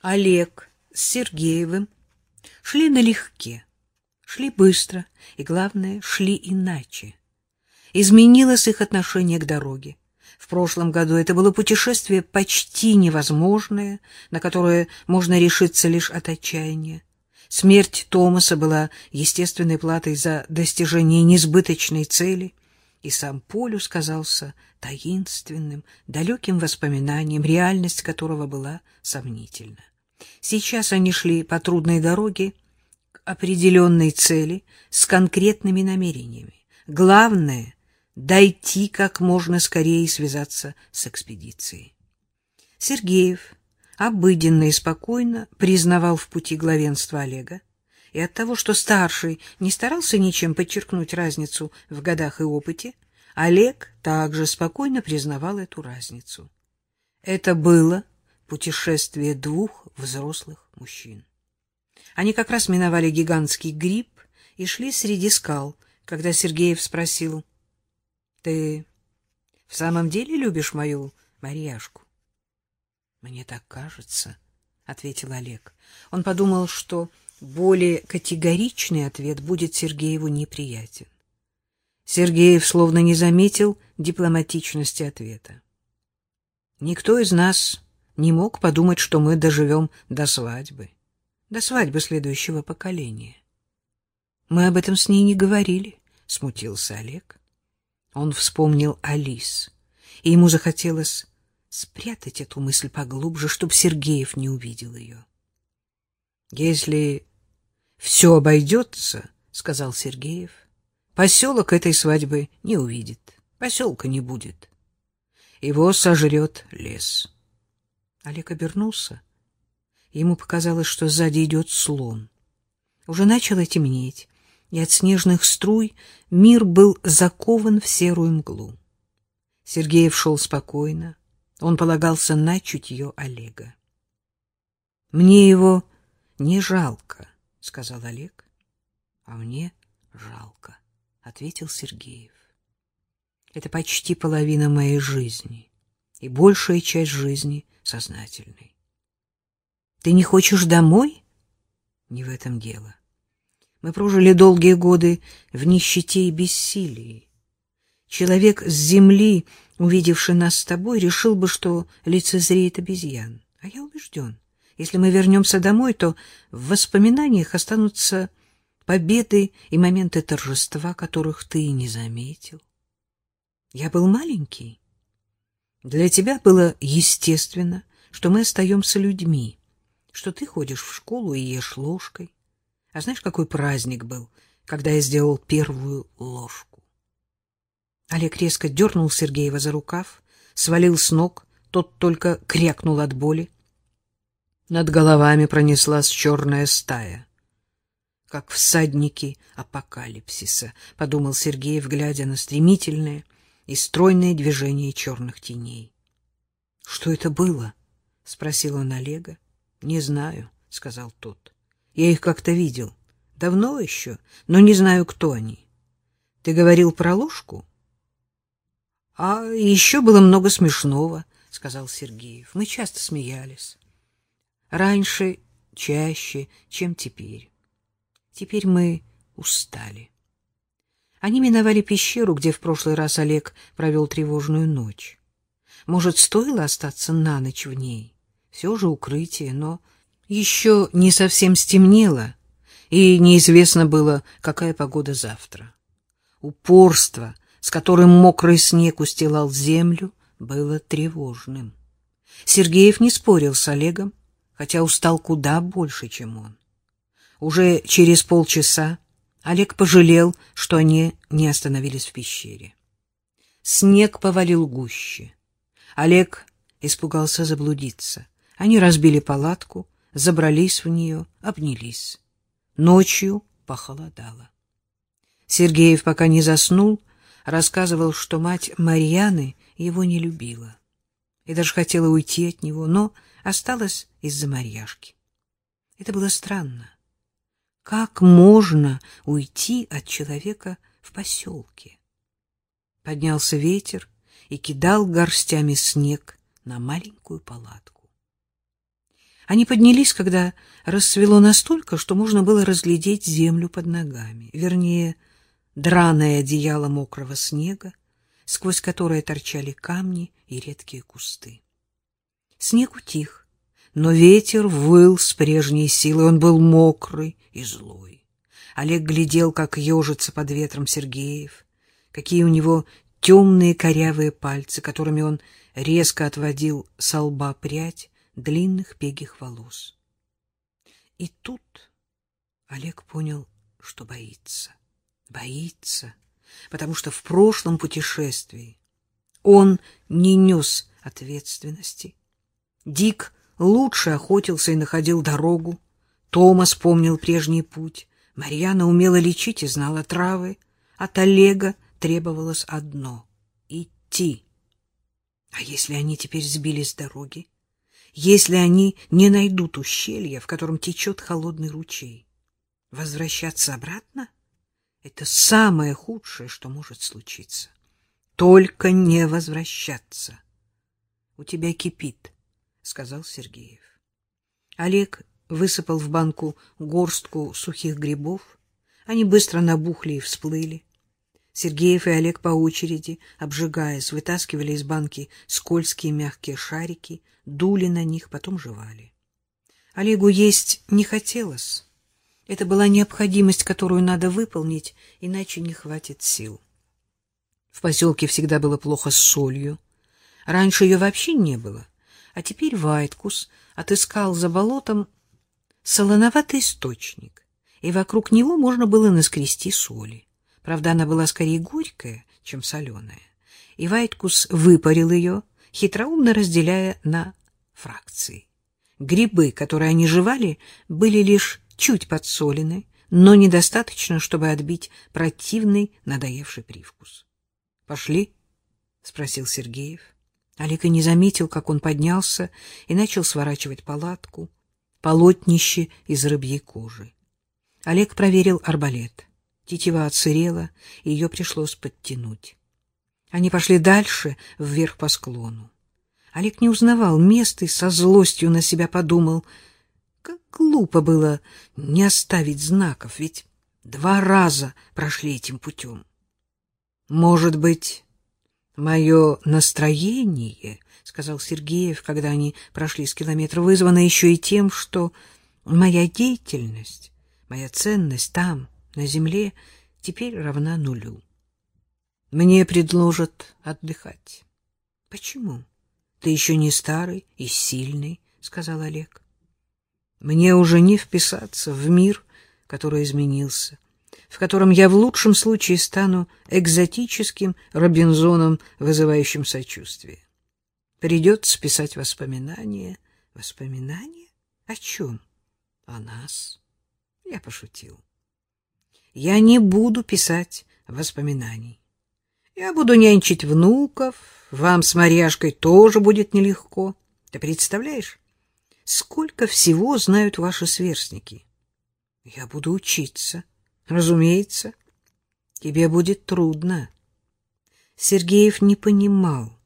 Олег с Сергеевым шли налегке, шли быстро и, главное, шли иначе. Изменилось их отношение к дороге. В прошлом году это было путешествие почти невозможное, на которое можно решиться лишь от отчаяния. Смерть Томаса была естественной платой за достижение несбыточной цели, и сам Полюс казался таинственным, далеким воспоминанием, реальность которого была сомнительна. Сейчас они шли по трудной дороге к определенной цели с конкретными намерениями. Главное — дойти как можно скорее и связаться с экспедицией. Сергеев обыденно и спокойно признавал в пути главенство Олега, и от того, что старший не старался ничем подчеркнуть разницу в годах и опыте, Олег также спокойно признавал эту разницу. Это было путешествие двух взрослых мужчин. Они как раз миновали гигантский гриб и шли среди скал, когда Сергеев спросил, — Ты в самом деле любишь мою Марьяшку? — Мне так кажется, — ответил Олег. Он подумал, что более категоричный ответ будет Сергееву неприятен. Сергеев словно не заметил дипломатичности ответа. Никто из нас не мог подумать, что мы доживем до свадьбы, до свадьбы следующего поколения. Мы об этом с ней не говорили, смутился Олег. Он вспомнил Алис, и ему захотелось спрятать эту мысль поглубже, чтобы Сергеев не увидел ее. Если все обойдется, сказал Сергеев, поселок этой свадьбы не увидит, поселка не будет. Его сожрет лес. Олег обернулся. Ему показалось, что сзади идет слон. Уже начало темнеть, и от снежных струй мир был закован в серую мглу. Сергеев шел спокойно. Он полагался на чутье Олега. — Мне его не жалко, — сказал Олег. — А мне жалко, — ответил Сергеев. — Это почти половина моей жизни и большая часть жизни сознательной. Ты не хочешь домой? Не в этом дело. Мы прожили долгие годы в нищете и бессилии. Человек с земли, увидевший нас с тобой, решил бы, что лицезреет обезьян. А я убежден, если мы вернемся домой, то в воспоминаниях останутся победы и моменты торжества, которых ты и не заметил. Я был маленький, для тебя было естественно, что мы остаемся людьми, что ты ходишь в школу и ешь ложкой. А знаешь, какой праздник был, когда я сделал первую ложку? Олег резко дернул Сергеева за рукав, свалил с ног, тот только крякнул от боли. Над головами пронеслась черная стая. Как всадники апокалипсиса, — подумал Сергеев, глядя на стремительное, — и стройные движения черных теней. — Что это было? — спросил он Олега. — Не знаю, — сказал тот. — Я их как-то видел. Давно еще, но не знаю, кто они. Ты говорил про ложку? — А еще было много смешного, — сказал Сергеев. Мы часто смеялись. Раньше чаще, чем теперь. Теперь мы устали. Они миновали пещеру, где в прошлый раз Олег провел тревожную ночь. Может, стоило остаться на ночь в ней? Все же укрытие, но еще не совсем стемнело, и неизвестно было, какая погода завтра. Упорство, с которым мокрый снег устилал землю, было тревожным. Сергеев не спорил с Олегом, хотя устал куда больше, чем он. Уже через полчаса Олег пожалел, что они не остановились в пещере. Снег повалил гуще. Олег испугался заблудиться. Они разбили палатку, забрались в нее, обнялись. Ночью похолодало. Сергеев, пока не заснул, рассказывал, что мать Марьяны его не любила и даже хотела уйти от него, но осталась из-за Марьяшки. Это было странно. Как можно уйти от человека в поселке? Поднялся ветер и кидал горстями снег на маленькую палатку. Они поднялись, когда рассвело настолько, что можно было разглядеть землю под ногами, вернее, драное одеяло мокрого снега, сквозь которое торчали камни и редкие кусты. Снег утих, но ветер выл с прежней силой, он был мокрый и злой. Олег глядел, как ежится под ветром Сергеев, какие у него темные корявые пальцы, которыми он резко отводил со лба прядь, длинных пегих волос. И тут Олег понял, что боится. Боится, потому что в прошлом путешествии он не нес ответственности. Дик лучше охотился и находил дорогу. Томас помнил прежний путь. Марьяна умела лечить и знала травы. От Олега требовалось одно — идти. А если они теперь сбились с дороги? если они не найдут ущелья, в котором течет холодный ручей. Возвращаться обратно — это самое худшее, что может случиться. Только не возвращаться. — У тебя кипит, — сказал Сергеев. Олег высыпал в банку горстку сухих грибов. Они быстро набухли и всплыли. Сергеев и Олег по очереди, обжигаясь, вытаскивали из банки скользкие мягкие шарики, дули на них, потом жевали. Олегу есть не хотелось. Это была необходимость, которую надо выполнить, иначе не хватит сил. В поселке всегда было плохо с солью. Раньше ее вообще не было, а теперь Вайткус отыскал за болотом солоноватый источник, и вокруг него можно было наскрести соли. Правда, она была скорее горькая, чем соленая. И Вайткус выпарил ее, хитроумно разделяя на фракции. Грибы, которые они жевали, были лишь чуть подсолены, но недостаточно, чтобы отбить противный, надоевший привкус. — Пошли? — спросил Сергеев. Олег и не заметил, как он поднялся и начал сворачивать палатку, полотнище из рыбьей кожи. Олег проверил арбалет. Тетива отсырела, и ее пришлось подтянуть. Они пошли дальше, вверх по склону. Олег не узнавал места и со злостью на себя подумал, как глупо было не оставить знаков, ведь два раза прошли этим путем. Может быть, мое настроение, — сказал Сергеев, когда они прошли с километра, — вызвано еще и тем, что моя деятельность, моя ценность там, на земле теперь равна нулю. Мне предложат отдыхать. — Почему? Ты еще не старый и сильный, — сказал Олег. — Мне уже не вписаться в мир, который изменился, в котором я в лучшем случае стану экзотическим Робинзоном, вызывающим сочувствие. Придется писать воспоминания. Воспоминания? О чем? О нас. Я пошутил я не буду писать воспоминаний. Я буду нянчить внуков, вам с Марьяшкой тоже будет нелегко. Ты представляешь, сколько всего знают ваши сверстники? Я буду учиться, разумеется. Тебе будет трудно. Сергеев не понимал,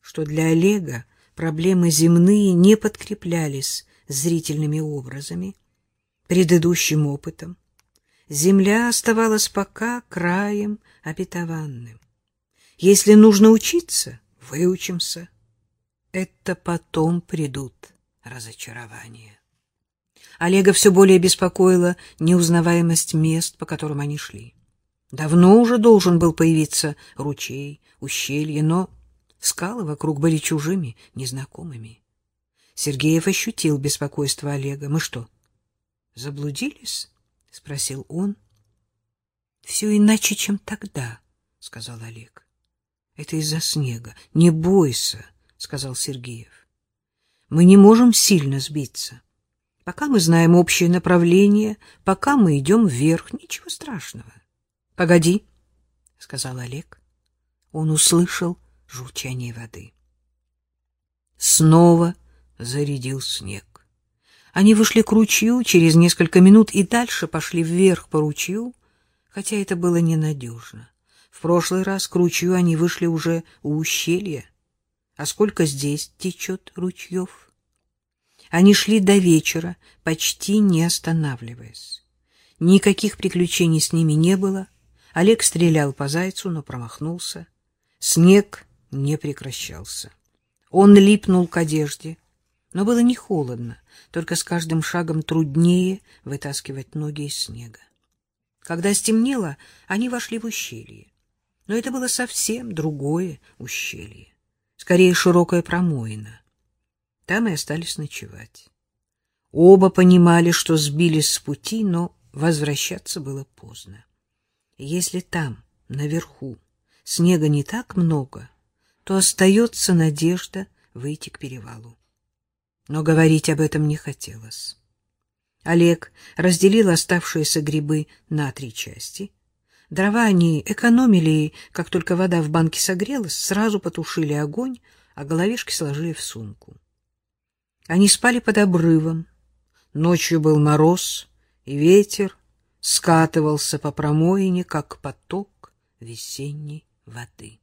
что для Олега проблемы земные не подкреплялись зрительными образами, предыдущим опытом земля оставалась пока краем обетованным. Если нужно учиться, выучимся. Это потом придут разочарования. Олега все более беспокоила неузнаваемость мест, по которым они шли. Давно уже должен был появиться ручей, ущелье, но скалы вокруг были чужими, незнакомыми. Сергеев ощутил беспокойство Олега. Мы что, заблудились? — спросил он. — Все иначе, чем тогда, — сказал Олег. — Это из-за снега. Не бойся, — сказал Сергеев. — Мы не можем сильно сбиться. Пока мы знаем общее направление, пока мы идем вверх, ничего страшного. — Погоди, — сказал Олег. Он услышал журчание воды. Снова зарядил снег. Они вышли к ручью через несколько минут и дальше пошли вверх по ручью, хотя это было ненадежно. В прошлый раз к ручью они вышли уже у ущелья. А сколько здесь течет ручьев? Они шли до вечера, почти не останавливаясь. Никаких приключений с ними не было. Олег стрелял по зайцу, но промахнулся. Снег не прекращался. Он липнул к одежде, но было не холодно, только с каждым шагом труднее вытаскивать ноги из снега. Когда стемнело, они вошли в ущелье. Но это было совсем другое ущелье, скорее широкая промоина. Там и остались ночевать. Оба понимали, что сбились с пути, но возвращаться было поздно. Если там, наверху, снега не так много, то остается надежда выйти к перевалу. Но говорить об этом не хотелось. Олег разделил оставшиеся грибы на три части. Дрова они экономили, как только вода в банке согрелась, сразу потушили огонь, а головешки сложили в сумку. Они спали под обрывом. Ночью был мороз, и ветер скатывался по промоине, как поток весенней воды.